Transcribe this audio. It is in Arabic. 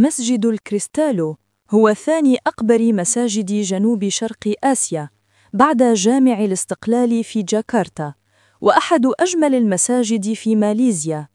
مسجد الكريستالو هو ثاني أكبر مساجد جنوب شرق آسيا بعد جامع الاستقلال في جاكرتا وأحد أجمل المساجد في ماليزيا.